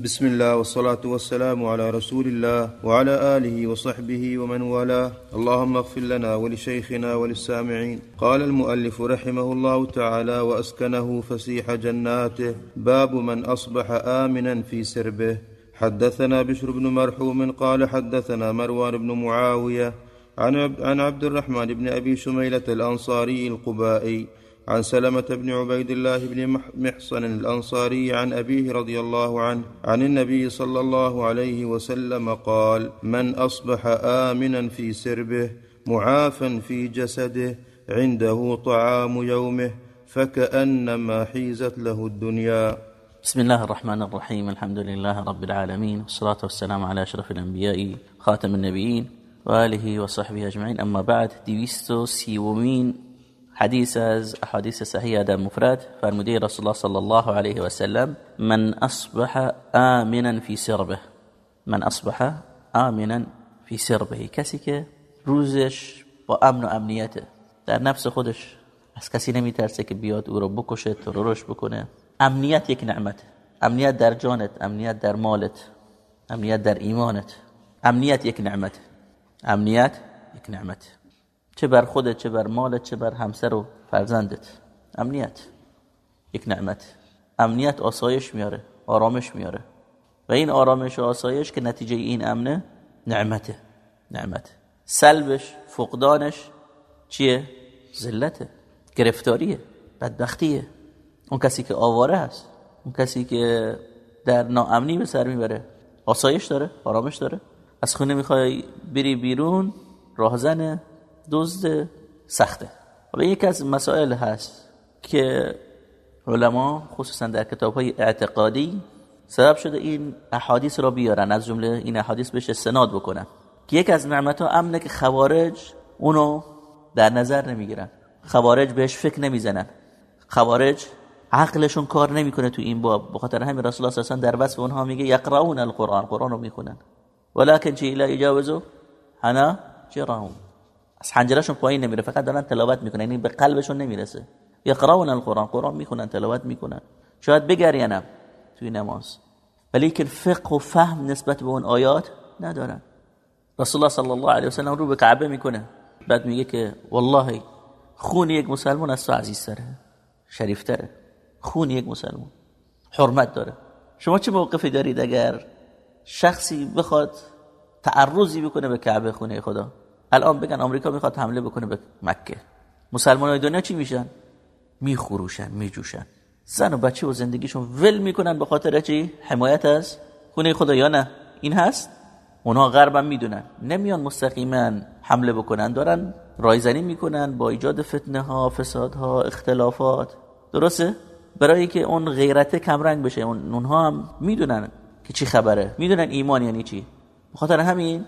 بسم الله والصلاة والسلام على رسول الله وعلى آله وصحبه ومن والاه. اللهم اغفر لنا ولشيخنا وللسامعين. قال المؤلف رحمه الله تعالى وأسكنه فسيح جناته. باب من أصبح آمنا في سربه. حدثنا بشر بن مرحوم قال حدثنا مروان بن معاوية عن عبد الرحمن بن أبي شميلة الأنصاري القبائي. عن سلمة بن عبيد الله بن محصن الأنصاري عن أبيه رضي الله عنه عن النبي صلى الله عليه وسلم قال من أصبح آمنا في سربه معافا في جسده عنده طعام يومه فكأنما حيزت له الدنيا. بسم الله الرحمن الرحيم الحمد لله رب العالمين والصلاة والسلام على أشرف الأنبياء خاتم النبيين وآله وصحبه أجمعين. أما بعد ديويستو سيومين حديث از احادیث صحیح در مفرد فرموده رسول الله صلی الله علیه و سلم من اصبح آمنا في سربه. من اصبح آمنا في سربه. کسی که روزش با امن و امنیته در نفس خودش از کسی نمیترسه که بیاد او رو بکشه ترورش بکنه. امنیت یک نعمت. امنیت در جانت امنیت در مالت امنیت در ایمانت. امنیت یک نعمت. امنیت یک نعمت. چه بر خودت چه بر مالت چه بر همسر و فرزندت. امنیت یک نعمت. امنیت آسایش میاره آرامش میاره. و این آرامش و آسایش که نتیجه این امنه نعمته. نعمت. سلبش فقدانش چیه؟ ذلته. گرفتاریه بدبختیه. اون کسی که آواره هست اون کسی که در ناامنی به سر می‌بره آسایش داره آرامش داره. از خونه می‌خوای بری بیرون راهزنه. دزد سخته. و یکی از مسائل هست که علما خصوصا در کتاب های اعتقادی سبب شده این احادیث را بیارن از جمله این احادیث بهش استناد بکنن. که یکی از نعمت ها امنه که خوارج اونو در نظر نمی‌گیرن. خوارج بهش فکر نمی‌زنن. خوارج عقلشون کار نمی‌کنه تو این باب. بخاطر همین رسول الله صلی در وصف اونها میگه یقرؤون القرآن قرآن رو می‌خونن. ولكن چی لا یجاوزو حنا جرهم از حنجرهشون پایین نمیره فقط دارن تلاوت می‌کنن یعنی به قلبشون نمی‌رسه. یقرؤون القرآن قرآن می‌خونن تلاوت می‌کنن. شاید بگرینم توی نماز. ولی که فقه و فهم نسبت به اون آیات ندارن. رسول الله صلی الله علیه و سلم رو به کعبه می‌کنه. بعد میگه که والله خون یک مسلمان از تو عزیزتره شریفتره. خون یک مسلمان. حرمت داره. شما چه موقفی دارید اگر شخصی بخواد تعرضی بکنه به کعبه خونه خدا؟ الان بگن آمریکا می‌خواد حمله بکنه به مکه. مسلمان های دنیا چی میشن؟ میخروشن میجوشن. زن و بچه و زندگیشون ول می‌کنن به خاطر چی؟ حمایت از خونه خدا یا نه؟ این هست؟ اونا غربم می‌دونن. نمیان مستقیما حمله بکنن. دارن رایزنی می‌کنن با ایجاد فتنه ها فساد ها اختلافات. درسته؟ برای که اون غیرت کمرنگ بشه. اونها هم می‌دونن که چی خبره. می‌دونن ایمان یعنی چی. بخاطر همین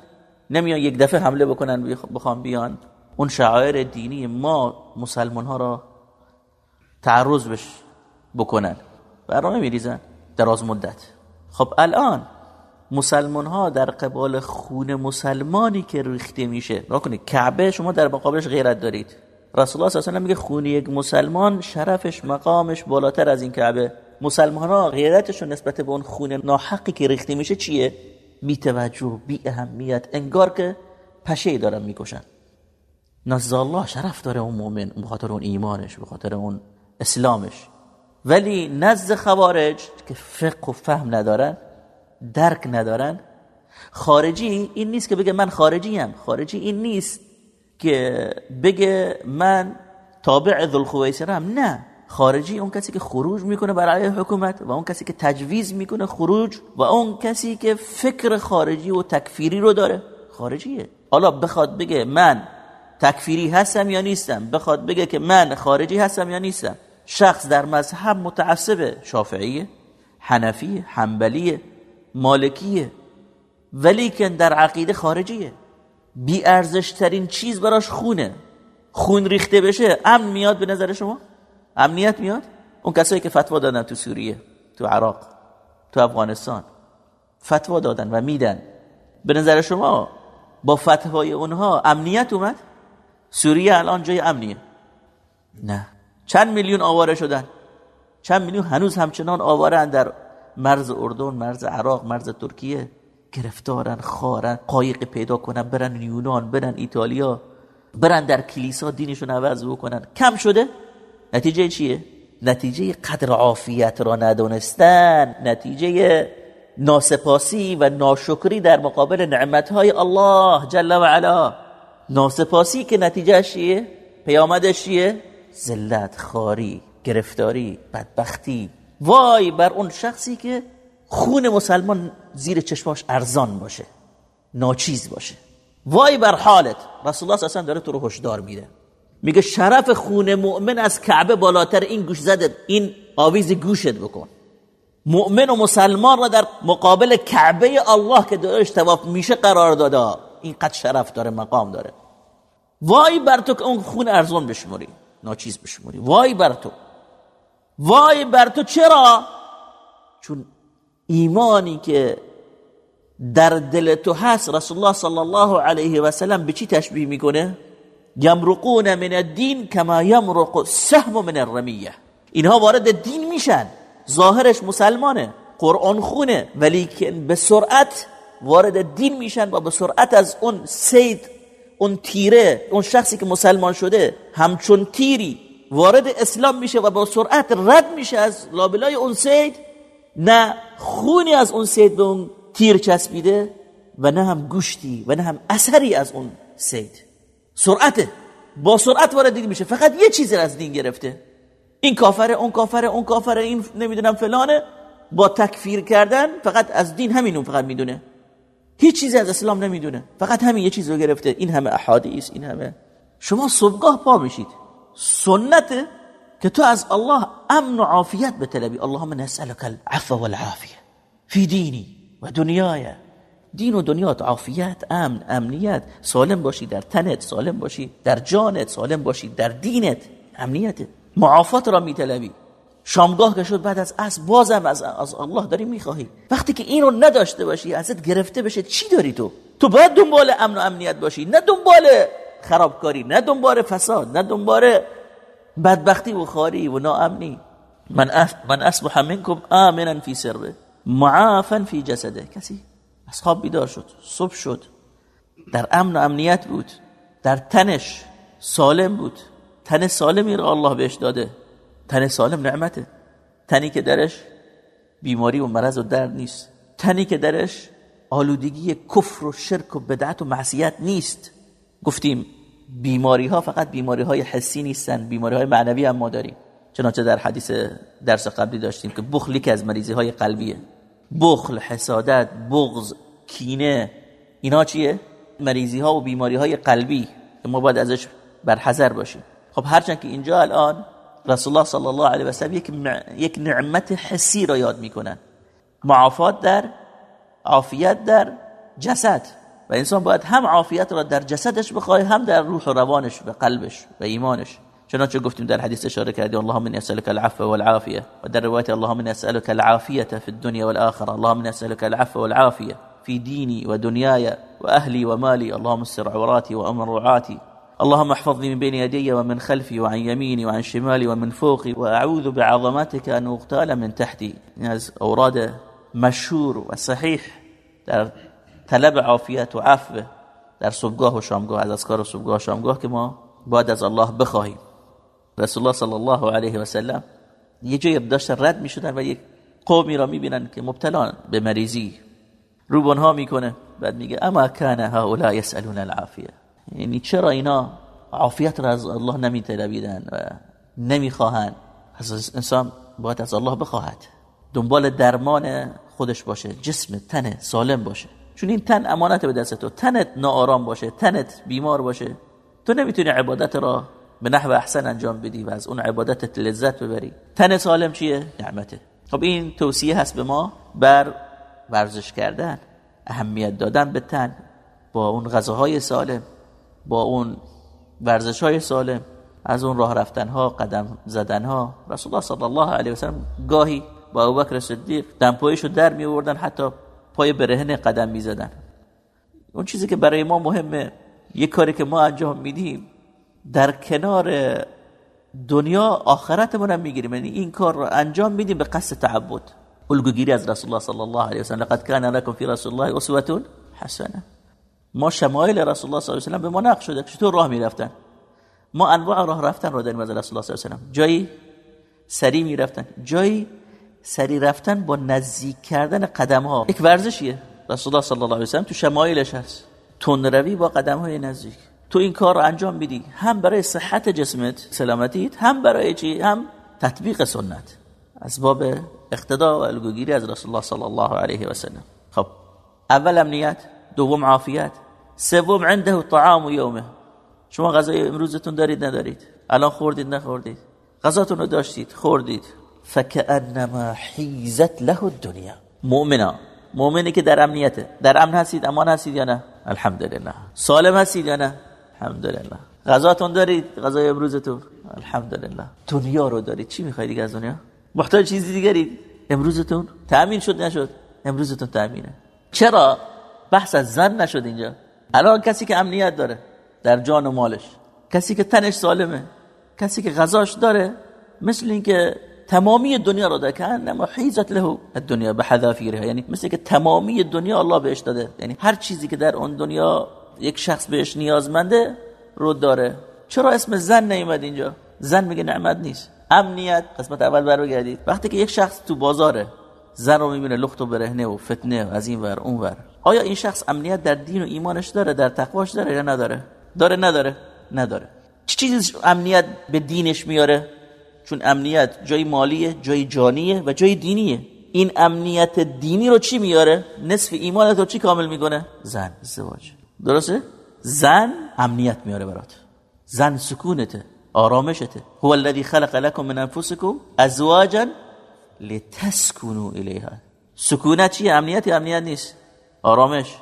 نمیان یک دفعه حمله بکنن بخوام بیان. اون شعائر دینی ما مسلمان ها را تعرض بش بکنن برنامه میریزن دراز مدت. خب الان مسلمان ها در قبال خون مسلمانی که ریخته میشه کنید کعبه شما در مقابلش غیرت دارید. رسول الله صلی الله میگه خون یک مسلمان شرفش مقامش بالاتر از این کعبه. مسلمان ها غیرتشون نسبت به اون خون ناحقی که ریخته میشه چیه؟ بی توجه بی اهمیت انگار که پشه دارن می‌کشن. نزد الله شرف داره اون مؤمن به خاطر اون ایمانش به خاطر اون اسلامش. ولی نزد خوارج که فقه و فهم ندارن درک ندارن خارجی این نیست که بگه من خارجی هم خارجی این نیست که بگه من تابع ذوالخویسرم. نه. خارجی اون کسی که خروج می‌کنه برای حکومت و اون کسی که تجویز می‌کنه خروج و اون کسی که فکر خارجی و تکفیری رو داره. خارجیه. حالا بخواد بگه من تکفیری هستم یا نیستم؟ بخواد بگه که من خارجی هستم یا نیستم؟ شخص در مذهب متعصب شافعیه حنفیه حنبلیه مالکیه. ولی که در عقیده خارجیه. بی ارزش ترین چیز براش خونه. خون ریخته بشه امن میاد به نظر شما؟ امنیت میاد؟ اون کسایی که فتوا دادن تو سوریه تو عراق تو افغانستان فتوا دادن و میدن. به نظر شما با فتوای اونها امنیت اومد؟ سوریه الان جای امنیه. نه. چند میلیون آواره شدن؟ چند میلیون؟ هنوز همچنان آواره در مرز اردن مرز عراق مرز ترکیه. گرفتارن خارن قایق پیدا کنن برن یونان برن ایتالیا برن در کلیسا دینشون عوض بکنن. کم شده؟ نتیجه چیه؟ نتیجه قدر عافیت را ندونستن نتیجه ناسپاسی و ناشکری در مقابل نعمتهای الله جل و علا. ناسپاسی که نتیجه چیه؟ پیامدش چیه؟ ذلت خاری گرفتاری بدبختی. وای بر اون شخصی که خون مسلمان زیر چشماش ارزان باشه ناچیز باشه. وای بر حالت. رسول الله اصلا داره تو رو هشدار میده. میگه شرف خون مؤمن از کعبه بالاتر این گوش زده این آویز گوشت بکن. مؤمن و مسلمان را در مقابل کعبه الله که دارش تواف میشه قرار داده. اینقدر شرف داره مقام داره. وای بر تو که اون خون ارزون بشموری ناچیز بشموری. وای بر تو. وای بر تو چرا؟ چون ایمانی که در دل تو هست رسول الله صلی الله علیه و سلم به چی تشبیه می‌کنه؟ یمرقون من الدین کما یمرق سهم من الرمیه اینها وارد دین میشن. ظاهرش مسلمانه قرآن خونه ولی که به سرعت وارد دین میشن و به سرعت از اون سید اون تیره اون شخصی که مسلمان شده همچون تیری وارد اسلام میشه و با سرعت رد میشه از لابلای اون سید. نه خونی از اون سید به اون تیر چسبیده و نه هم گوشتی و نه هم اثری از اون سید. سرعته. با سرعت وارد دین میشه. فقط یه چیزی از دین گرفته. این کافره اون کافره اون کافره این نمی‌دونم فلانه. با تکفیر کردن فقط از دین همین فقط می‌دونه. هیچ چیزی از اسلام نمی‌دونه. فقط همین یه چیز رو گرفته. این همه احادیث این همه. شما صبحگاه پا میشید. سنته که تو از الله امن و عافیت بطلبی اللهم نسألك العفو والعافیه. فی دینی و دنیای. دین و دنیات عافیت امن امنیت سالم باشی در تنت سالم باشی در جانت سالم باشی در دینت امنیت. معافات را میطلبی. شامگاه که شد بعد از عصر بازم از, از الله داری می‌خواهی. وقتی که این رو نداشته باشی ازت گرفته بشه چی داری تو؟ تو باید دنبال امن و امنیت باشی نه دنبال خرابکاری نه دنبال فساد نه دنبال بدبختی و خاری و ناامنی. من أف من اصبح منكم آمنا في سره معافا في جسده. کسی از خواب بیدار شد صبح شد. در امن و امنیت بود در تنش سالم بود. تن سالمی را الله بهش داده. تن سالم نعمته. تنی که درش بیماری و مرض و درد نیست. تنی که درش آلودگی کفر و شرک و بدعت و معصیت نیست. گفتیم بیماری ها فقط بیماری های حسی نیستن بیماری های معنوی هم ما داریم. چنانچه در حدیث درس قبلی داشتیم که بخل که از مریضی های قلبیه. بخل حسادت بغض کینه اینا چیه؟ مریضی ها و بیماری های قلبی. که ما باید ازش برحذر باشیم. خب هرچند که اینجا الان رسول الله صلی الله علیه و سلم یک یک نعمت حسی را یاد می‌کنن. معافات در عافیت در جسد. و انسان باید هم عافیت را در جسدش بخواه هم در روح و روانش و قلبش و ایمانش. چنانچه گفتیم در حدیث اشاره کردی اللهم من اسالک العفو والعافیه و در روایت اللهم من اسالک العافیه فی الدنیا والآخرة. اللهم من اسالک العفو والعافیه في ديني ودنياي وأهلي ومالي. اللهم استر عوراتي وأمن رعاتي. اللهم احفظني من بين يدي ومن خلفي وعن يميني وعن شمالي ومن فوقي. وأعوذ بعظمتك أن أغتال من تحتي. از اوراد مشهور و صحیح در طلب عافیت و عفو در صبحگاه و شامگاه. از اذکار صبحگاه و باید از الله بخواهیم. رسول الله صلی الله علیه و سلم یه جایی داشتن رد می‌شدن و یک قومی را می‌بینن که مبتلا به مریضی روبانها می‌کنه بعد میگه اما کان هؤلاء يسالون العافیه یعنی چرا اینا عافیت را از الله نمیطلبیدن و نمی‌خواهن از انسان باید از الله بخواهد دنبال درمان خودش باشه جسم تن سالم باشه چون این تن امانت به دست تو تنت ناآرام باشه تنت بیمار باشه تو نمی‌تونی عبادت را به نحو احسن انجام بدی و از اون عبادتت لذت ببری. تن سالم چیه؟ نعمته. خب این توصیه هست به ما بر ورزش کردن اهمیت دادن به تن با اون غذاهای سالم با اون ورزش های سالم از اون راه رفتن ها قدم زدن ها رسول الله صلی الله علیه و سلم گاهی با ابوبکر صدیق دمپایشو در می آوردن حتی پای برهنه قدم می زدن اون چیزی که برای ما مهمه یک کاری که ما انجام میدیم در کنار دنیا آخرتمون هم می‌گیریم. یعنی این کار رو انجام میدیم به قصد تعبد. الگوگیری از رسول الله صلی الله علیه و سلم. لقد کان لكم فی رسول الله اسوه حسنه ما شمایل رسول الله صلی الله علیه و سلم به ما نقش شده. چطور راه می‌رفتن؟ ما انواع راه رفتن رو داریم از رسول الله صلی الله علیه و سلم. جایی سری می‌رفتن. جایی سری رفتن با نزدیک کردن قدم ها یک ورزشیه. رسول الله صلی الله علیه و سلم تو شمایلش هست. روی با قدم های نزدیک. تو این کار انجام میدی. هم برای صحت جسمت سلامتیت هم برای چی؟ هم تطبیق سنت. از باب اقتدا و الگوگیری از رسول الله صلی الله علیه و سلم خب اول امنیت دوم عافیت سوم عنده طعام و یومه. شما غذای امروزتون دارید ندارید؟ الان خوردید نخوردید؟ غذاتون رو داشتید خوردید؟ فکأنما حیزت له الدنیا. مؤمنا مؤمنی که در امنیته. در امن هستید امان هستید یا نه؟ الحمدلله. سالم هستید یا نه؟ الحمدلله. غذاتون دارید؟ غذای امروزتون؟ الحمدلله. دنیا رو دارید. چی می‌خواید دیگه از دنیا؟ محتاج چیزی دیگری امروزتون؟ تأمین شد نشد؟ امروزتون تأمینه. چرا؟ بحث از زن نشد اینجا. الان کسی که امنیت داره در جان و مالش. کسی که تنش سالمه. کسی که غذاش داره. مثل اینکه تمامی دنیا رو داره نما حیزت له الدنیا به حذافیرها یعنی مثل که تمامی دنیا الله بهش داده. یعنی هر چیزی که در اون دنیا یک شخص بهش نیازمنده رو داره. چرا اسم زن نیومد اینجا؟ زن میگه نعمت نیست. امنیت. قسمت اول برگردید. وقتی که یک شخص تو بازاره زن رو می‌بینه لخت و برهنه و فتنه از این ور اون ور. آیا این شخص امنیت در دین و ایمانش داره؟ در تقواش داره یا نداره؟ داره نداره. نداره. چه چیزی امنیت به دینش میاره؟ چون امنیت جای مالیه جای جانیه و جای دینیه. این امنیت دینی رو چی میاره؟ نصف ایمانت رو چی کامل می‌کنه؟ زن. ازدواج درسته؟ زن امنیت میاره برات. زن سکونته آرامشته. هو الذي خلق لكم من انفسكم ازواجا لتسكنوا اليها سکونت چیه؟ امنیت امنیت نیست. آرامش.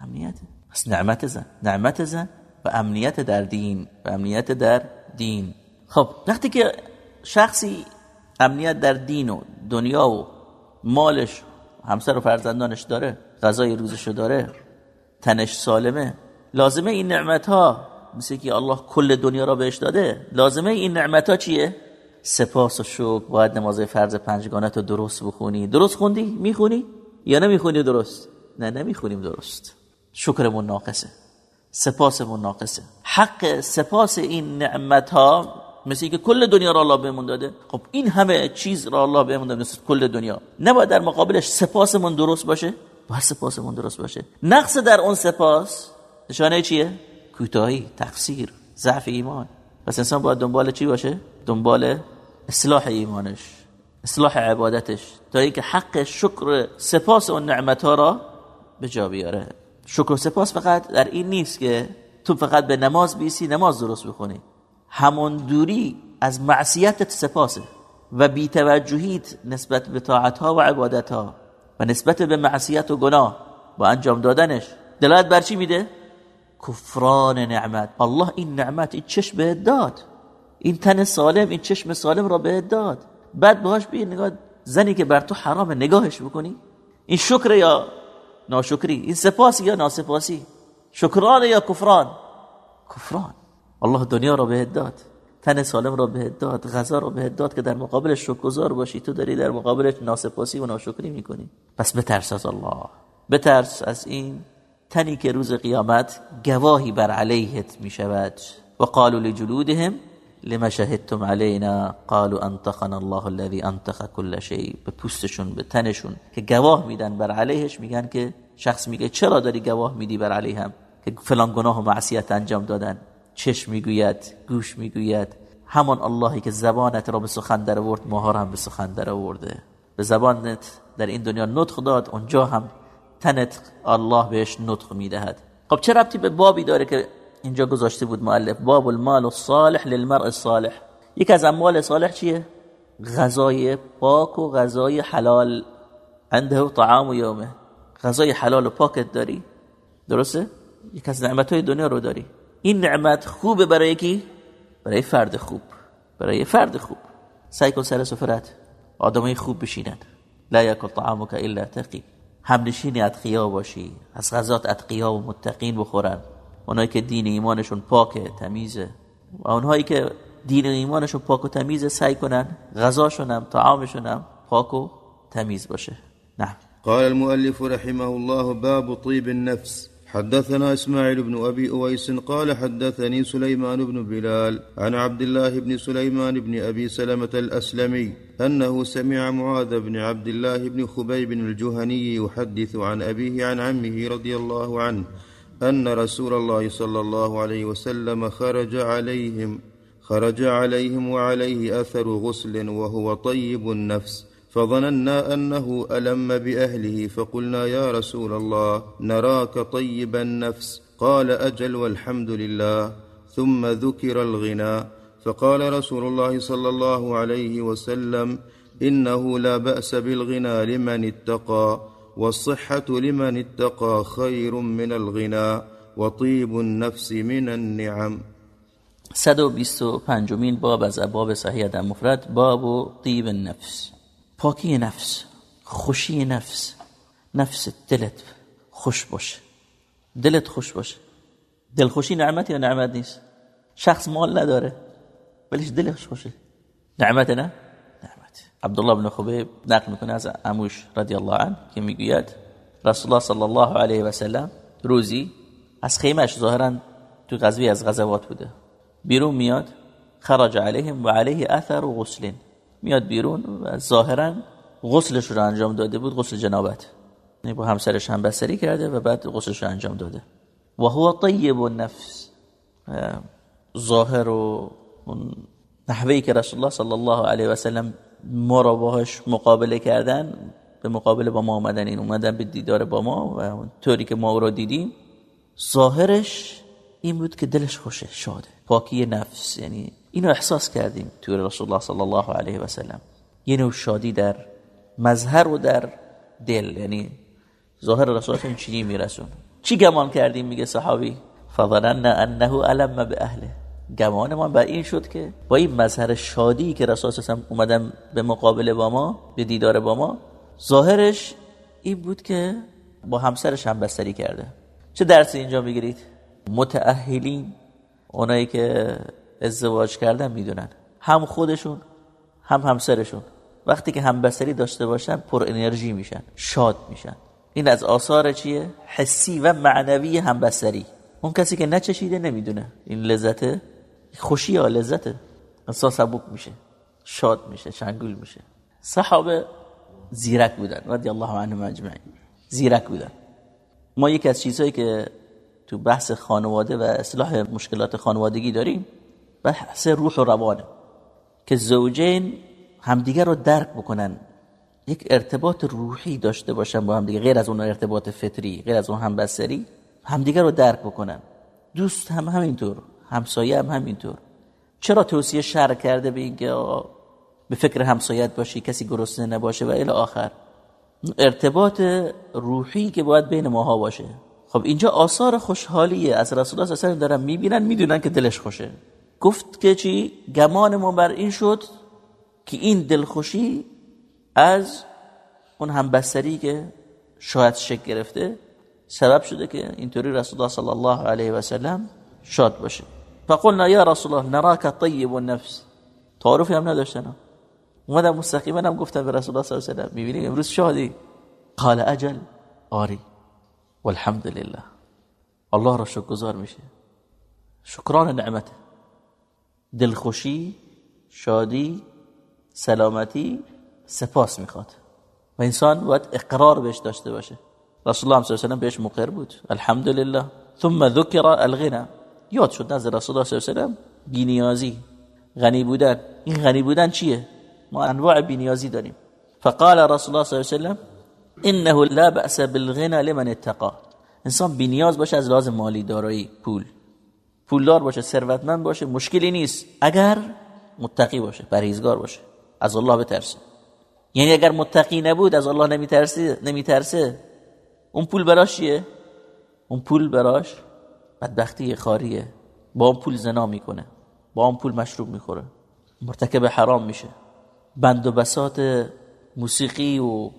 امنیت. بس نعمت زن. نعمت زن و امنیت در دین. و امنیت در دین. خب وقتی که شخصی امنیت در دین و دنیا و مالش همسر و فرزندانش داره غذای روزشو داره تنش سالمه. لازمه این نعمت ها مثل که الله کل دنیا را بهش داده لازمه این نعمت ها چیه؟ سپاس و شکر. باید نماز فرض پنجگانت رو درست بخونی. درست خوندی؟ می‌خونی؟ یا نمی‌خونی درست؟ نه نمی‌خونیم درست. شکرمون ناقصه. سپاسمون ناقصه. حق سپاس این نعمت ها مثل که کل دنیا را الله بهمون داده. خب این همه چیز را الله بهمون داده کل دنیا. نباید در مقابلش سپاسمون درست باشه؟ باید سپاسمون درست باشه. نقص در اون سپاس نشانه چیه؟ کوتاهی تقصیر ضعف ایمان. پس انسان باید دنبال چی باشه؟ دنبال اصلاح ایمانش اصلاح عبادتش تا اینکه حق شکر سپاس اون نعمت ها را به جا بیاره. شکر سپاس فقط در این نیست که تو فقط به نماز بیسی نماز درست بخونی. همون دوری از معصیتت سپاسه و بیتوجهیت نسبت به طاعت ها و عبادت ها و نسبت به معصیت و گناه با انجام دادنش دلالت بر چی میده؟ کفران نعمت. الله این نعمت این چشم به داد. این تن سالم این چشم سالم را به داد. بعد باهاش بی نگاه زنی که بر تو حرام نگاهش بکنی. این شکر یا ناشکری؟ این سپاسی یا ناسپاسی؟ شکران یا کفران؟ کفران. الله دنیا را به داد. تن سالم را به داد غذا را به داد که در مقابلش شکرگزار باشی. تو داری در مقابلش ناسپاسی و ناشکری می‌کنی. پس بترس از الله. بترس از این تنی که روز قیامت گواهی بر علیهت می شود و قالوا لجلودهم لما شهدتم علينا قالوا انتقنا الله الذي انتق كل شيء. به پوستشون به تنشون که گواه میدن بر علیهش. میگن که شخص میگه چرا داری گواه میدی بر علیهم؟ که فلان گناه و معصیت انجام دادن. چشم می‌گوید گوش می‌گوید. همان اللهی که زبانت را به سخن در آورد ماها هم به سخن در آورده. به زبانت در این دنیا نطق داد اونجا هم تنت الله بهش نطق می‌دهد. خب چه ربطی به بابی داره که اینجا گذاشته بود مؤلف؟ باب المال الصالح للمرء الصالح. یک از اموال صالح چیه؟ غذای پاک و غذای حلال. عنده طعام و یومه. غذای حلال و پاکت داری؟ درسته؟ یک از نعمت های دنیا رو داری. این نعمت خوبه برای کی؟ برای فرد خوب. برای فرد خوب. سعی کن سر سفرت آدمای خوب بشینن. لا یکل طعامک الا تقی. همنشین اتقیا باشی. از غذات اتقیا و متقین بخورن. اونایی که دین ایمانشون پاکه تمیزه. و اونهایی که دین ایمانشون پاک و تمیزه سعی کنن غذاشون هم طعامشون هم پاک و تمیز باشه. نه قال المؤلف رحمه الله باب طيب النفس. حدثنا إسماعيل بن أبي أويس قال حدثني سليمان بن بلال عن عبد الله بن سليمان بن أبي سلمة الأسلمي أنه سمع معاذ بن عبد الله بن خبيب الجهني يحدث عن أبيه عن عمه رضي الله عنه أن رسول الله صلى الله عليه وسلم خرج عليهم خرج عليهم وعليه أثر غسل وهو طيب النفس. فظننا أنه ألم بأهله فقلنا يا رسول الله نراك طيب النفس. قال أجل والحمد لله. ثم ذكر الغنى. فقال رسول الله صلى الله عليه وسلم إنه لا بأس بالغنى لمن اتقى والصحة لمن اتقى خير من الغنى وطيب النفس من النعم. 125 باب از ابواب صحیح در مفرد باب طیب النفس. پاکی نفس خوشی نفس نفس دلت خوش باشه دلت خوش باشه دلخوشی نعمت یا نعمت نیست؟ شخص مال نداره ولیش دلش خوشه نعمت نه؟ نعمت. عبدالله بن خبیب نقل می‌کنه از اموش رضی الله عنه که می‌گوید رسول الله صلی الله علیه و سلم روزی از خیمش ظاهرا تو غزوی از غزوات بوده. بیرون میاد خرج علیهم و علیه اثر و غسلین. میاد بیرون و ظاهرا غسلش رو انجام داده بود غسل جنابت. یعنی با همسرش هم بسری کرده و بعد غسلش رو انجام داده. و هو طیب النفس. ظاهر و نحوهی که رسول الله صلی الله علیه و سلم ما را باهاش مقابله کردن به مقابله با ما آمدن این اومدن به دیدار با ما و طوری که ما او را دیدیم ظاهرش این بود که دلش خوشه شاده. پاکی نفس یعنی اینو احساس کردیم توی رسول الله صلی الله علیه و سلم. یه نوع شادی در مظهر و در دل. یعنی ظاهر رسول الله چی میرسون؟ چی گمان کردیم؟ میگه صحابی فظننا انه علم به اهله گمان ما به این شد که با این مظهر شادی که رسول الله اومدن به مقابله با ما به دیدار با ما ظاهرش این بود که با همسرش هم بستری کرده. چه درسی اینجا می‌گیرید؟ متأهلین اونایی که ازدواج کردن می‌دونن. هم خودشون هم همسرشون. وقتی که همبستری داشته باشن پر انرژی میشن شاد میشن. این از آثار چیه؟ حسی و معنوی همبستری. اون کسی که نچشیده نمی‌دونه. این لذته؟ خوشی یا لذته؟ انسان سبک میشه. شاد میشه شنگول میشه. صحابه زیرک بودن رضی الله عنهم اجمعین. زیرک بودن. ما یکی از چیزهایی که تو بحث خانواده و اصلاح مشکلات خانوادگی داریم بحث روح و روانه که زوجین همدیگه رو درک بکنن. یک ارتباط روحی داشته باشن با همدیگه. غیر از اون ارتباط فطری غیر از اون همبستری همدیگه رو درک بکنن. دوست هم همینطور همسایه هم همینطور. چرا توصیه شر کرده به اینکه به فکر همسایت باشی کسی گرسنه نباشه و الی آخر؟ ارتباط روحی که باید بین ماها باشه. خب اینجا آثار خوشحالیه. از رسول الله صلی الله علیه و دارن می‌بینن می‌دونن که دلش خوشه. گفت که چی؟ گمان ما بر این شد که این دلخوشی از اون همبستری که شاید شک گرفته سبب شده که اینطوری رسول الله صلی الله علیه و سلم شاد باشه. فقلنا یا رسول الله نراک طیب النفس. تعارفی هم نداشتن. اومدن مستقیما هم گفتن به رسول الله صلی الله علیه و سلم می‌بینیم امروز شادی. قال اجل آری. والحمد لله الله را شکر گذار میشه. شکران نعمته دلخوشی شادی سلامتی سپاس می‌خواد. و انسان باید اقرار بهش داشته باشه. رسول الله صلی الله علیه و بهش مقر بود. الحمدلله. ثم ذکر الغنا. یاد شد نزد رسول الله صلی الله علیه و بینیازی. غنی بودن. این غنی بودن چیه؟ ما انواع بینیازی داریم. فقال رسول الله صلی الله علیه و انه لا باس بالغنى لمن اتقى انسان بینیاز باشه از لازم مالی دارایی پول. پولدار باشه ثروتمند باشه مشکلی نیست. اگر متقی باشه پرهیزگار باشه از الله بترسه. یعنی اگر متقی نبود از الله نمیترسه نمیترسه. اون پول براش چیه؟ اون پول براش بدبختی خاریه. با اون پول زنا می‌کنه. با اون پول مشروب می‌خوره. مرتکب حرام میشه. بند و بسات موسیقی و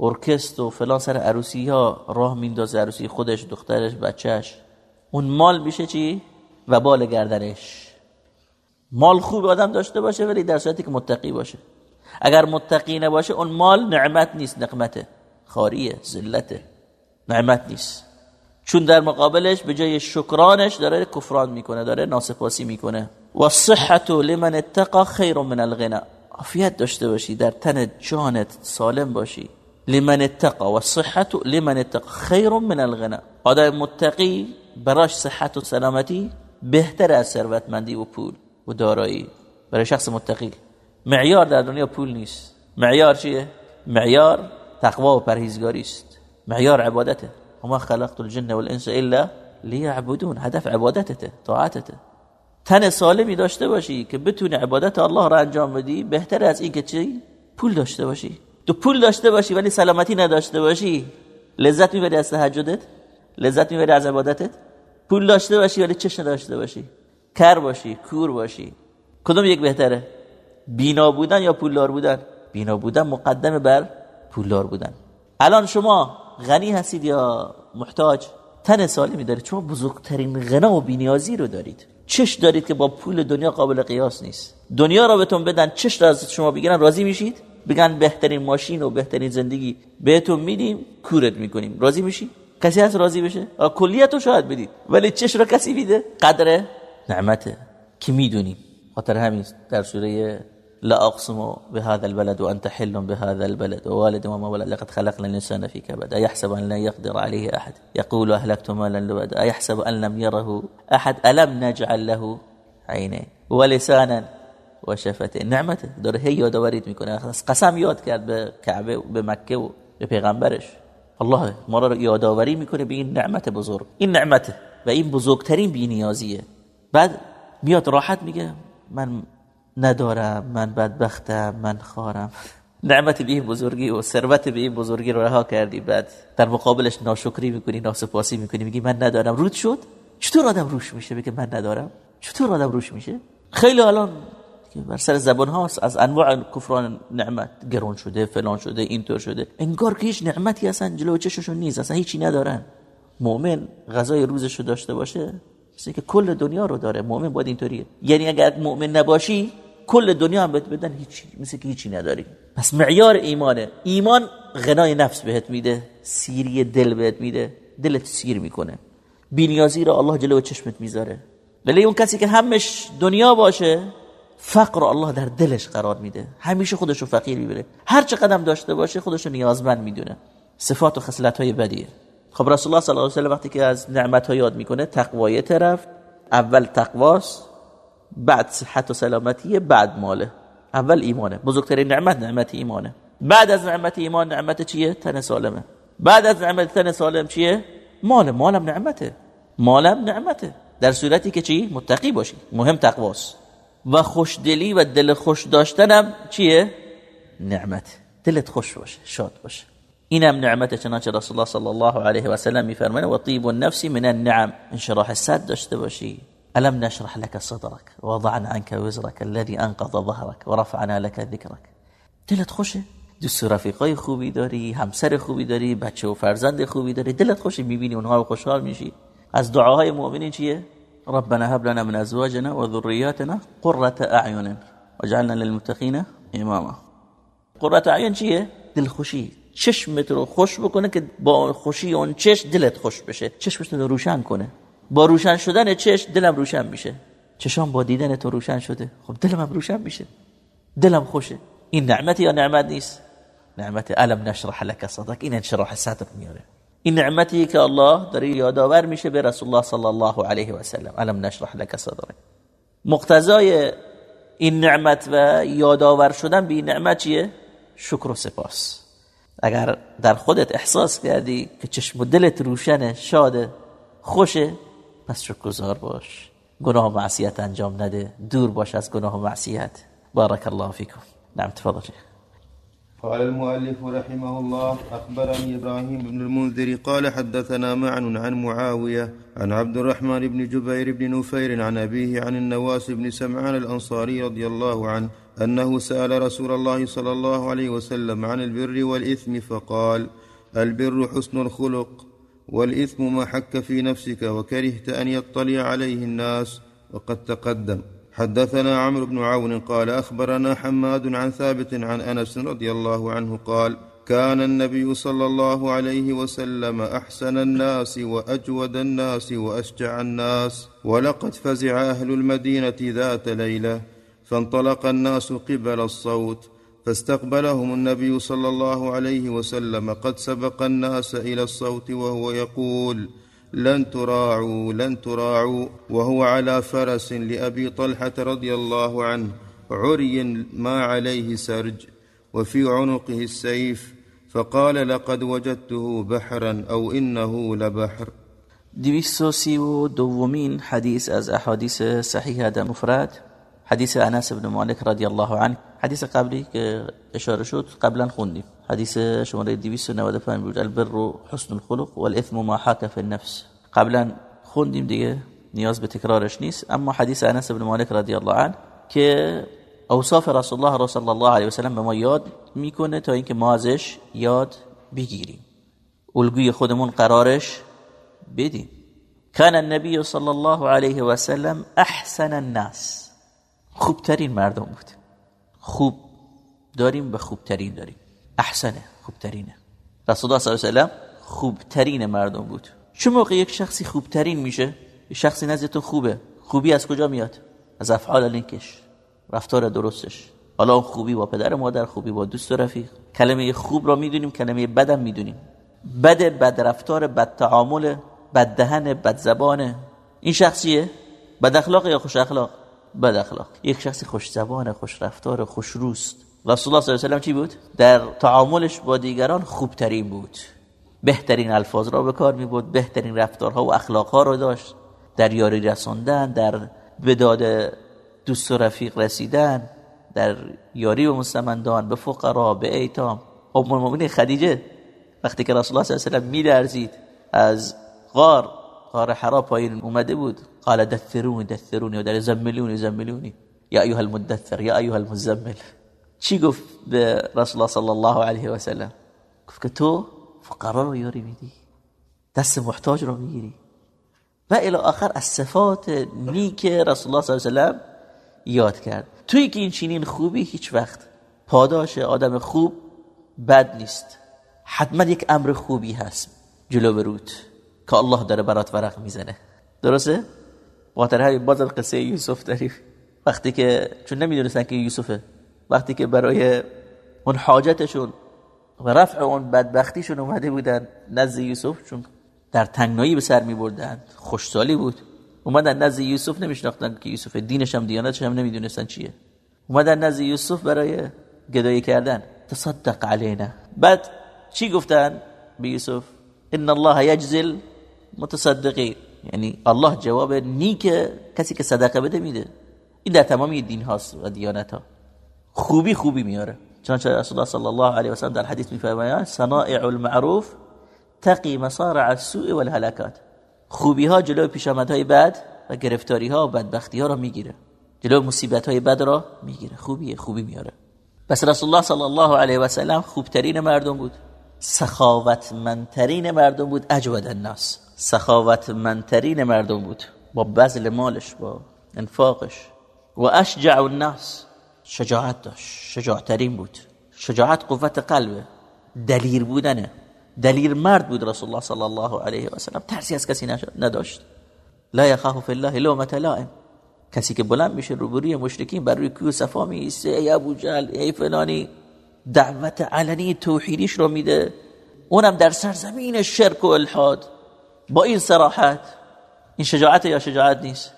ارکست و فلان سر عروسی ها راه میندازه. عروسی خودش دخترش بچهش اون مال میشه چی؟ و بال گردنش. مال خوب آدم داشته باشه ولی در صورتی که متقی باشه. اگر متقی نباشه اون مال نعمت نیست نقمته. خاریه ذلته. نعمت نیست. چون در مقابلش به جای شکرانش داره کفران می‌کنه داره ناسپاسی می‌کنه. و صحت لمن اتقا خیر من الغنا عافیت داشته باشی در تن جانت سالم باشی. لمن اتقا و صحت لمن اتقا خیر من الغنا آدم متقی براش صحت و سلامتی بهتر از ثروتمندی و پول و دارایی. برای شخص متقی. معیار در دنیا پول نیست. معیار چیه؟ معیار تقوا و پرهیزگاری است. معیار عبادته. وما خلقت الجن والانس الا ليعبدون. هدف عبادتته طاعتته. تن سالمی داشته باشی که بتونی عبادت الله را انجام بدی بهتر از این که چی؟ پول داشته باشی. تو پول داشته باشی ولی سلامتی نداشته باشی. لذت می‌بری از تهجدت؟ لذت می‌بری از عبادتت؟ پول داشته باشی ولی چش نداشته باشی. کر باشی کور باشی. کدوم یک بهتره؟ بینا بودن یا پولدار بودن؟ بینا بودن مقدم بر پولدار بودن. الان شما غنی هستید یا محتاج؟ تن سالمی دارید. شما بزرگترین غنا و بینیازی رو دارید. چش دارید که با پول دنیا قابل قیاس نیست. دنیا را بهتون بدن چش را از شما بگیرن راضی میشید؟ بگن بهترین ماشین و بهترین زندگی بهتون میدیم کورت می‌کنیم. راضی میشی؟ کسی هست راضی بشه؟ کلیت شاید بدید. ولی چش را کسی میده؟ قدر نعمته که می‌دونیم. خاطر همین در سوره لا اقسم بهذا البلد وانت حل بهذا البلد. ووالد وما ولد لقد خلقنا الانسان في كبد ايحسب ان لا يقدر عليه احد. يقول اهلكت مالا لبدا ايحسب ان لم يره احد. الم نجعل له عينين ولسانا و شفتين نعمته داره هی یادآوری می‌کنه. قسم یاد کرد به کعبه به مکه و به پیغمبرش. الله ما را یادآوری می‌کنه به این نعمت بزرگ. این نعمته و این بزرگترین بینیازیه. بعد میاد راحت میگه من ندارم من بدبختم من خارم. نعمت به این بزرگی و ثروت به این بزرگی رو رها کردی. بعد در مقابلش ناشکری می‌کنی ناسپاسی می‌کنی میگی من ندارم. رود شد. چطور آدم روش میشه بگه من ندارم؟ چطور آدم روش میشه؟ خیلی الان بر سر زبان هاست. از انواع کفران نعمت گرون شده فلان شده اینطور شده. انگار که هیچ نعمتی اصلا جلو چششون نیست. اصلا هیچی ندارن. مؤمن غذای روزش رو داشته باشه؟ مثل که کل دنیا رو داره. مؤمن باید اینطوریه. یعنی اگر مؤمن نباشی کل دنیا هم بهت بدن هیچی مثل که هیچی نداری. پس معیار ایمانه. ایمان غنای نفس بهت میده. سیری دل بهت میده. دلت سیر می‌کنه. بینیازی رو الله جلو چشمت می‌ذاره. ولی اون کسی که همش دنیا باشه فقر الله در دلش قرار میده. همیشه خودشو فقیر می‌بره هر چه قدم داشته باشه خودشو نیازمند می‌دونه. صفات و خصلت های بدیه. خب رسول الله صلی الله علیه و سلم وقتی که از نعمت ها یاد می‌کنه تقوای طرف اول تقواست بعد صحت و سلامتی بعد ماله. اول ایمانه. بزرگترین نعمت نعمت ایمانه. بعد از نعمت ایمان نعمت چیه؟ تن سالمه. بعد از نعمت تن سالم چیه؟ مال مالم نعمته. مالم نعمته. در صورتی که چی؟ متقی باشی. مهم تقواست. و خوشدلی و دل خوش داشتنم چیه؟ نعمت. دلت خوش باشه شاد باشه. اینم نعمت چنانچه رسول الله صلی الله علیه و سلم میفرمایه و طیب النفس من النعم. انشراح صد داشته باشی. الم نشرح لك صدرك ووضعنا عنك وزرك الذي انقض ظهرك ورفعنا لك ذكرك دلت خوشه؟ دوست رفیقای خوبی داری همسر خوبی داری بچه و فرزند خوبی داری. دلت خوشه؟ می‌بینی اونها رو خوشحال میشی؟ از دعاهای مؤمنین چیه؟ ربنا هب لنا من ازواجنا وذرياتنا قرة اعين واجعلنا للمتقين اماما قرة اعین چیه؟ دلخوشی چشمت رو خوش بکنه که با خوشی اون چشم دلت خوش بشه. چشمت رو روشن کنه. با روشن شدن چشم دلم روشن میشه. چشام با دیدن تو روشن شده. خب دلم هم روشن میشه. دلم خوشه. این نعمت یا نعمت نیست؟ نعمت علم نشرح لك صدرك؟ این انشراح صدر میاره. این نعمتی که الله داره یادآور میشه به رسول الله صلی الله علیه و سلم. علم نشرح لك صدرك مقتضای این نعمت و یادآور شدن به این نعمت چیه؟ شکر و سپاس. اگر در خودت احساس کردی که چشم و دلت روشنه شاده خوشه پس شکرگزار باش. گناه و معصیت انجام نده. دور باش از گناه و معصیت. بارك الله فيكم نعم تفضل قال المؤلف رحمه الله أخبرني إبراهيم بن المنذر قال حدثنا معن عن معاوية عن عبد الرحمن بن جبير بن نفير عن أبيه عن النواس بن سمعان الأنصاري رضي الله عنه أنه سأل رسول الله صلى الله عليه وسلم عن البر والإثم فقال البر حسن الخلق والإثم ما حك في نفسك وكرهت أن يطلع عليه الناس وقد تقدم. حدثنا عمرو بن عون قال أخبرنا حماد عن ثابت عن أنس رضي الله عنه قال كان النبي صلى الله عليه وسلم أحسن الناس وأجود الناس وأشجع الناس ولقد فزع أهل المدينة ذات ليلة فانطلق الناس قبل الصوت فاستقبلهم النبي صلى الله عليه وسلم قد سبق الناس إلى الصوت وهو يقول لن تراعوا لن تراعوا. وهو على فرس لأبي طلحة رضي الله عنه عري ما عليه سرج وفي عنقه السيف. فقال لقد وجدته بحرا أو إنه لبحر. دویست و سی و دومین حدیث از احادیث صحیح در مفرد. حدیث انس بن مالک رضی الله عنه. حدیث قبلی که اشاره شد قبلا خوندیم. حدیث شماره 295 بود البر حسن الخلق والاثم ما حاک في النفس. قبلا خوندیم دیگه نیاز به تکرارش نیست اما حدیث انس بن مالک رضی الله عنه که اوصاف رسول الله صلی الله علیه و سلم به ما یاد می‌کنه تا اینکه ما ازش یاد بگیریم. الگوی خودمون قرارش بدیم. کان النبی صلی الله علیه و سلم احسن الناس. خوبترین مردم بود. خوب داریم و خوبترین داریم. احسنه خوبترینه. رسول الله صلی الله علیه و خوبترین مردم بود. چه موقع یک شخصی خوبترین میشه؟ شخصی نزدتون خوبه. خوبی از کجا میاد؟ از افعال لینکش. رفتار درستش. حالا اون خوبی با پدر مادر خوبی با دوست و رفیق. کلمه خوب را می‌دونیم کلمه بدم می‌دونیم. بد بد رفتار بد تعامل بد دهن بد زبانه این شخصیه؟ بد اخلاق یا خوش اخلاق؟ بد اخلاق. یک شخصی خوش زبان خوش رفتار خوش روست. رسول الله صلی الله علیه و چی بود? در تعاملش با دیگران خوبترین بود. بهترین الفاظ را به کار می بود بهترین رفتارها و اخلاقها را داشت. در یاری رساندن در بداد دوست و رفیق رسیدن در یاری و مستمندان به فقرا به ایتام. ام المؤمنین خدیجه وقتی که رسول الله صلی الله علیه و میلرزید از غار غار حرا پایین اومده بود. قال دثرونی دثرونی و در زملونی زملونی. یا ایها المدثر یا ایها المزمل. چی گفت به رسول الله صلی الله علیه و سلم؟ گفت که تو فقرا رو یاری میدی دست محتاج رو می‌گیری. و الى آخر از صفات نیک رسول الله صلی الله علیه و یاد کرد. توی که این چینین خوبی هیچ وقت پاداش آدم خوب بد نیست. حتما یک امر خوبی هست جلو بروت که الله داره برات ورق می‌زنه. درسته؟ باتر همین باز قصه یوسف داریم. وقتی که چون نمی‌دونستن که یوسفه. وقتی که برای اون حاجتشون و رفع اون بدبختیشون اومده بودن نزد یوسف چون در تنگنایی به سر می بردن خوشسالی بود. اومدن نزد یوسف نمیشناختن که یوسف دینش هم دیانتش هم نمی‌دونستن چیه. اومدن نزد یوسف برای گدایی کردن. تصدق علینا. بعد چی گفتن به یوسف؟ ان الله یجزل متصدقین. یعنی الله جواب نیک کسی که صدقه بده میده. این در تمامی دین هاست و دیانت ها خوبی خوبی میاره. چنانچه رسول الله صلی الله علیه و سلم در حدیث میفرمایند صنائع المعروف تقی مصارع السوء والهلاکات. خوبی ها جلو های بد و گرفتاری ها و بدبختی ها را می‌گیره. جلو مصیبت های بد را می‌گیره. خوبیه خوبی میاره. پس رسول الله صلی الله علیه و سلم خوبترین مردم بود. سخاوتمندترین مردم بود. اجود الناس. سخاوتمندترین مردم بود. با بذل مالش با انفاقش. و اشجع الناس. شجاعت داشت. شجاعترین بود. شجاعت قوت قلبه دلیر بودنه دلیل مرد بود رسول الله صلی الله علیه و سلم. ترسی از کسی نداشت. لا یخاف فی الله لومه لائم. کسی که بلند میشه روبروی مشرکین بر روی کوه صفا میسته ای ابو جهل ای فلانی. دعوت علنی توحیدیش رو میده. اونم در سرزمین شرک و الحاد. با این صراحت. این شجاعت یا شجاعت نیست؟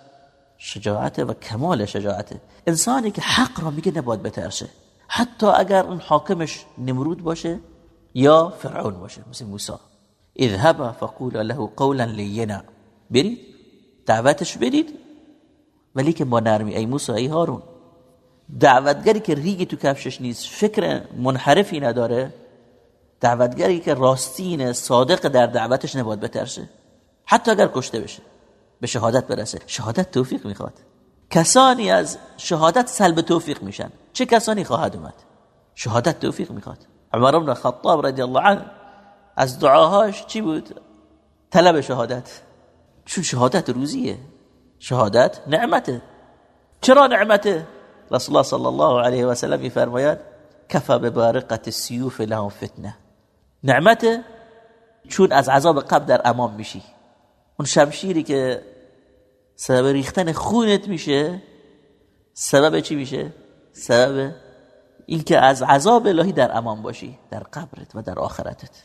شجاعت و کمال شجاعت انسانی که حق را میگه نباید بترسه. حتی اگر اون حاکمش نمرود باشه یا فرعون باشه مثل موسی. اذهب فقول له قولا لینا. برید دعوتش برید ولی که با نرمی ای موسی ای هارون دعوتگری که ریگی تو کفشش نیست فکر منحرفی نداره دعوتگری که راستین صادق در دعوتش نباید بترسه. حتی اگر کشته بشه. به شهادت برسه. شهادت توفیق می‌خواد. کسانی از شهادت سلب توفیق میشن. چه کسانی خواهد اومد؟ شهادت توفیق می‌خواد. عمر بن خطاب رضی الله عنه از دعاهاش چی بود؟ طلب شهادت. چون شهادت روزیه. شهادت نعمته. چرا نعمته؟ رسول الله صلی الله علیه و سلم میفرماید کفا ببارقت السیوف لهم فتنه نعمته چون از عذاب قبل در امان میشی. اون شمشیری که سبب ریختن خونت میشه؟ سبب چی میشه؟ سبب اینکه از عذاب الهی در امان باشی در قبرت و در آخرتت.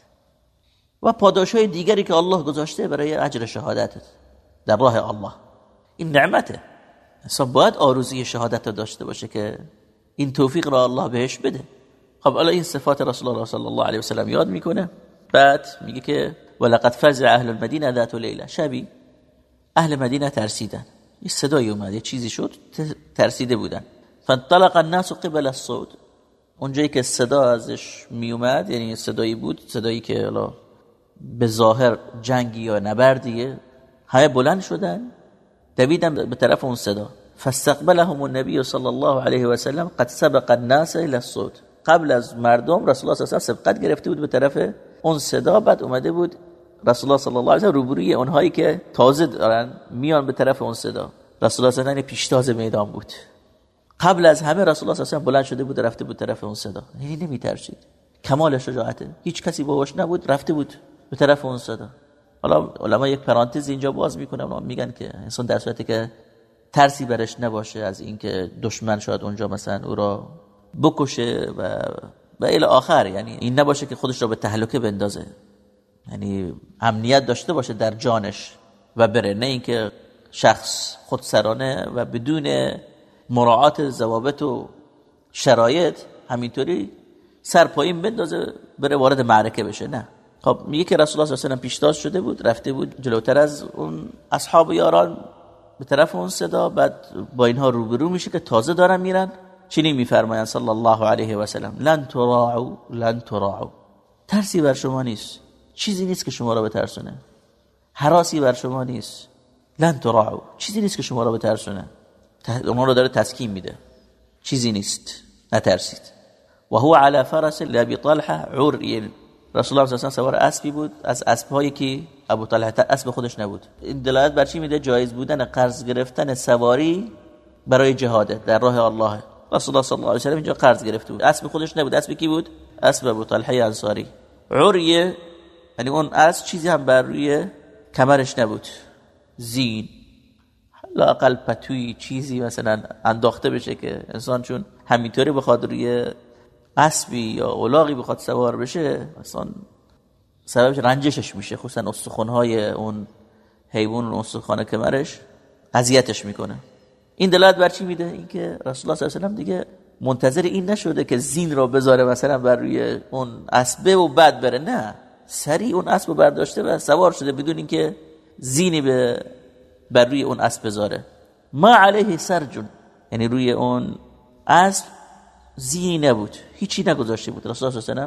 و پاداش های دیگری که الله گذاشته برای اجر شهادتت. در راه الله. این نعمته. انسان باید آروزی شهادت داشته باشه که این توفیق را الله بهش بده. خب الان این صفات رسول الله صلی الله علیه و سلم یاد می‌کنه. بعد میگه که ولقد فزع اهل المدینه ذات لیله شبی. اهل مدینه ترسیدن. یه صدایی اومد یه چیزی شد ترسیده بودن. فانطلق الناس قبل الصوت. اونجایی که صدا ازش می اومد یعنی صدایی بود صدایی که حالا به ظاهر جنگی یا نبردیه همه بلند شدن دویدن به طرف اون صدا. فاستقبلهم النبي صلی الله علیه و سلم قد سبق الناس الى الصوت. قبل از مردم رسول الله صلی الله علیه و سبقت گرفته بود به طرف اون صدا بعد اومده بود رسول الله صلی الله علیه و روبروی اونهایی که تازه دارن میان به طرف اون صدا رسول الله صلی پیشتاز میدان بود قبل از همه رسول الله صلی الله علیه و بلند شده بود رفته بود طرف اون صدا نمیترسید کمال شجاعته هیچ کسی باهاش نبود رفته بود به طرف اون صدا حالا علما یک پرانتز اینجا باز می‌کنن میگن که انسان در صورتی که ترسی برش نباشه از اینکه دشمن شاید اونجا مثلا او را بکشه و و الی آخر یعنی این نباشه که خودش را به تهلکه بندازه یعنی امنیت داشته باشه در جانش و بره نه اینکه شخص خودسرانه و بدون مراعات ضوابط و شرایط همینطوری سر پایین بندازه بره وارد معرکه بشه. نه. خب میگه که رسول الله صلی الله علیه و پیشتاز شده بود رفته بود جلوتر از اون اصحاب یاران به طرف اون صدا بعد با اینها روبرو میشه که تازه دارن میرن. چنین میفرمایند صلی الله علیه و سلم لن تراعوا لن تراعوا. ترسی بر شما نیست. چیزی نیست که شما را بترسونه. حراسی بر شما نیست. لن تراعوا. چیزی نیست که شما را بترسونه. اونها رو داره تسکین میده. چیزی نیست. نترسید. و هو على فرس لابی طلحه عرین رسول الله صلی سوار اسبی بود. از اسبهایی که ابو طلحه اسب خودش نبود. این دلالت بر چی میده؟ جایز بودن قرض گرفتن سواری برای جهاده در راه الله. رسول الله صلی الله علیه و اینجا قرض گرفته بود. اسب خودش نبود. اسب کی بود؟ اسب ابو طلحه انصاری عریه یعنی اون از چیزی هم بر روی کمرش نبود. زین. لاقل پتوی چیزی مثلا انداخته بشه که انسان چون همینطوری بخواد روی اسبی یا اولاغی بخواد سوار بشه مثلا سببش رنجشش میشه. خصوصا استخوانهای اون حیوان اون استخوان کمرش اذیتش می‌کنه. این دلالت بر چی میده؟ اینکه رسول الله صلی الله علیه دیگه منتظر این نشده که زین را بذاره مثلا بر روی اون اسبه و بعد بره. نه. سریع اون اسب برداشته و سوار شده بدون اینکه زینی به بر روی اون اسب بذاره. ما علیه سرجون. یعنی روی اون اسب زینی نبود. هیچی نگذاشته بود. رسول الله صلی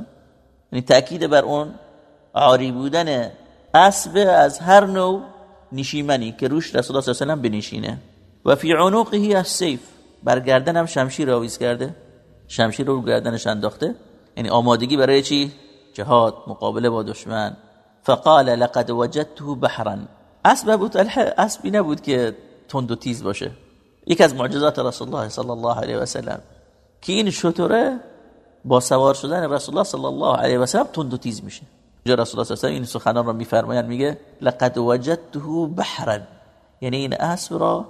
یعنی تاکید بر اون عاری بودن اسب از هر نوع نشیمنی که روش رسول الله صلی الله بنشینه. و فی عنقه السیف. بر گردنم شمشیر آویز کرده. شمشیر رو گردنش انداخته. یعنی آمادگی برای چی؟ جهاد مقابله با دشمن. فقال لقد وجدته بحرا. اسب ابو طلحه اسبی نبود که تند و تیز باشه. یک از معجزات رسول الله صلی الله علیه و سلم. که این شطوره با سوار شدن رسول الله صلی الله علیه و سلم تند و تیز میشه. جا رسول الله صلی الله این سخنان را میفرمایند میگه لقد وجدته بحرا. یعنی این اسب را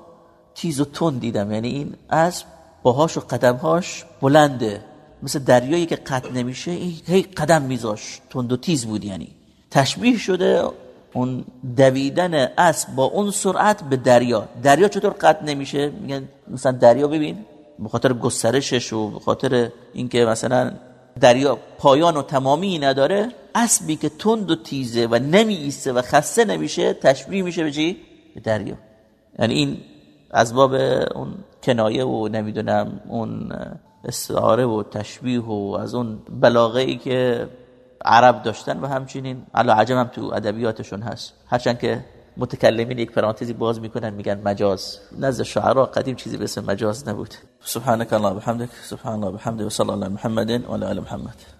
تیز و تند دیدم. یعنی این اسب باهاش و قدمهاش بلنده. مثل دریایی که قطع نمیشه این هی قدم میذاش. تند و تیز بود یعنی. تشبیه شده اون دویدن اسب با اون سرعت به دریا. دریا چطور قطع نمیشه؟ میگن مثلا دریا ببین به خاطر گسترشش و به خاطر اینکه مثلا دریا پایان و تمامی نداره اسبی که تند و تیزه و نمیسته و خسته نمیشه تشبیه میشه به چی؟ به دریا. یعنی این از باب اون کنایه و نمی‌دونم اون استعاره و تشبیه و از اون بلاغه ای که عرب داشتن و همچنین علا عجم هم تو ادبیاتشون هست. هرچند که متکلمین یک پرانتزی باز می‌کنن میگن مجاز. نزد شعرا قدیم چیزی به اسم مجاز نبود. سبحانك الله بحمدك سبحان الله بحمده صلی الله محمد و علی محمد.